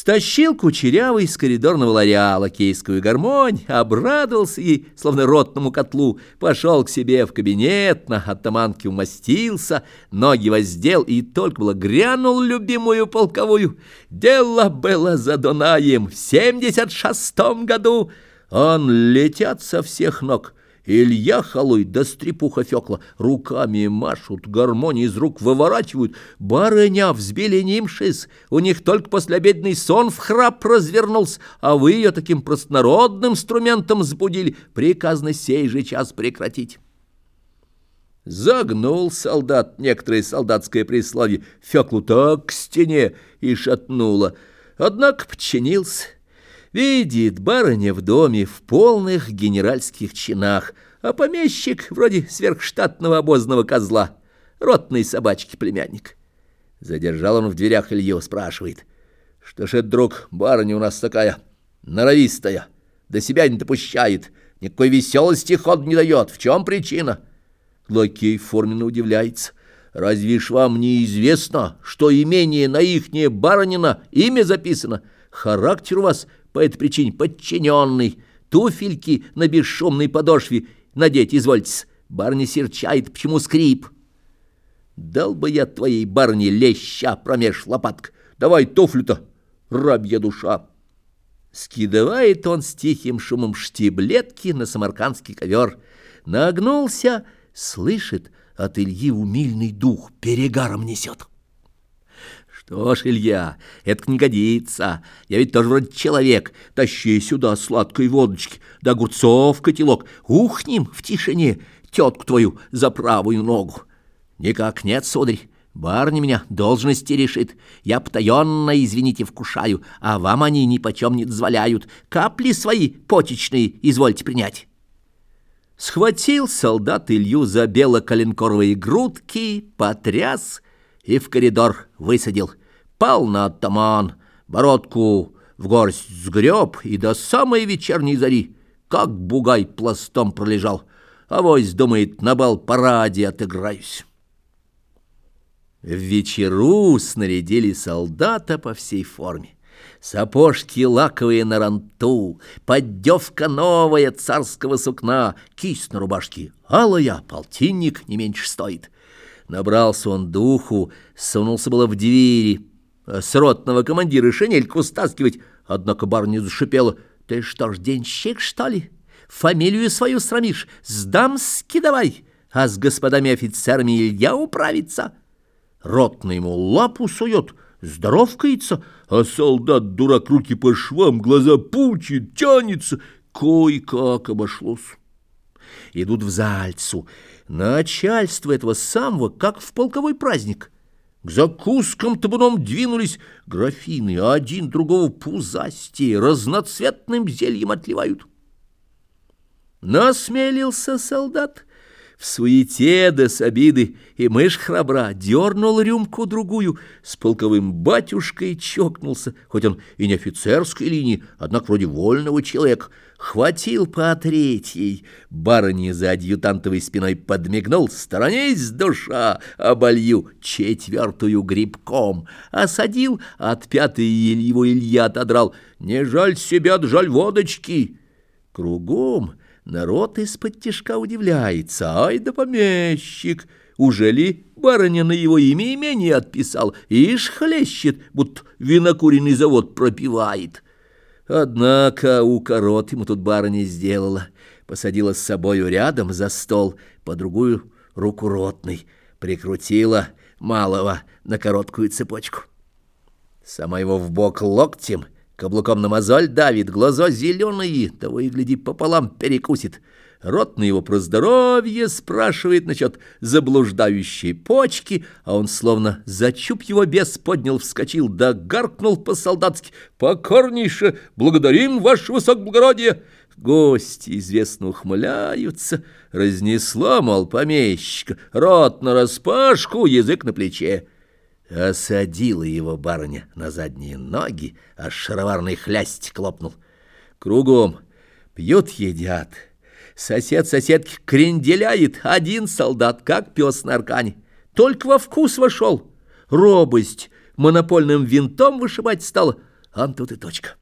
Стащил кучерявый из коридорного ларя лакейскую гармонь, обрадовался ей, словно ротному котлу, пошел к себе в кабинет, на оттаманке умостился, ноги воздел и только было грянул любимую полковую. Дело было за Дунаем в семьдесят шестом году. Он летят со всех ног — Илья Халуй да стрепуха Фёкла руками машут, гармонии из рук выворачивают. Барыня взбеленимшись, у них только послеобедный сон в храп развернулся, а вы ее таким простонародным инструментом сбудили. Приказано сей же час прекратить. Загнул солдат некоторое солдатское присловие, Фёклу так к стене и шатнуло. Однако подчинился. Видит барыня в доме в полных генеральских чинах, а помещик вроде сверхштатного обозного козла, ротной собачки племянник. Задержал он в дверях Илью, спрашивает. Что ж это, друг, барыня у нас такая, норовистая, до себя не допущает, никакой веселости ход не дает. В чем причина? Лакей форменно удивляется. Разве ж вам неизвестно, что имение на ихнее барынина имя записано? Характер у вас — по этой причине подчиненный, туфельки на бесшумной подошве надеть извольте. Барни серчает, почему скрип. Дал бы я твоей барне леща промеж лопаток. Давай туфлю-то, рабья душа. Скидывает он с тихим шумом штиблетки на самаркандский ковер. Нагнулся, слышит, от Ильи умильный дух перегаром несет. Что ж, Илья, это не годится. Я ведь тоже вроде человек. Тащи сюда сладкой водочки, да огурцов котелок. Ухнем в тишине тетку твою за правую ногу. Никак нет, сударь. Барни меня должности решит. Я потаенно, извините, вкушаю, а вам они ни почем не дозволяют. Капли свои почечные извольте принять. Схватил солдат Илью за бело-коленкоровые грудки, потряс и в коридор высадил пал на оттаман, бородку в горсть сгреб и до самой вечерней зари, как бугай пластом пролежал. а вось думает, на бал параде отыграюсь. В вечеру снарядили солдата по всей форме. Сапожки лаковые на ранту, поддевка новая царского сукна, кисть на рубашке алая, полтинник не меньше стоит. Набрался он духу, сунулся было в двери — с ротного командира шинельку стаскивать. Однако барыня зашипела. «Ты что ж, денщик, что ли? Фамилию свою срамишь? Сдамски давай, а с господами офицерами Илья управится». Ротный ему лапу сует, здоровкается, а солдат-дурак руки по швам, глаза пучит, тянется. Кой-как обошлось. Идут в Зальцу. Начальство этого самого, как в полковой праздник — к закускам табуном двинулись графины, а один другого пузастее, разноцветным зельем отливают. Насмелился солдат в суете да с обиды, и мышь храбра дернул рюмку-другую, с полковым батюшкой чокнулся, хоть он и не офицерской линии, однако вроде вольного человека, хватил по третьей, барыне за адъютантовой спиной подмигнул, сторонись, душа, оболью четвертую грибком, осадил, от пятой его Илья отодрал, не жаль себя, жаль водочки. Кругом Народ из-под тишка удивляется. Ай да помещик! Уже ли барыня на его имя имение отписал? Ишь хлещет, будто винокуренный завод пропивает. Однако укорот ему тут барыня сделала. Посадила с собою рядом за стол, по другую руку ротной. Прикрутила малого на короткую цепочку. Сама его в бок локтем — Каблуком на мозоль давит, глаза зеленые, того и гляди пополам перекусит. Рот на его про здоровье спрашивает насчет заблуждающей почки, а он словно зачуп его бес поднял, вскочил, да гаркнул по-солдатски. «Покорнейше благодарим, ваше высокоблагородие!» Гости, известно, ухмыляются. Разнесла, мол, помещика, рот нараспашку, язык на плече. Осадила его барыня на задние ноги, аж шароварный хлясть клопнул. Кругом пьют, едят. Сосед соседки кренделяет, один солдат, как пес на аркане. Только во вкус вошел. Робость монопольным винтом вышибать стала, ан тут и точка.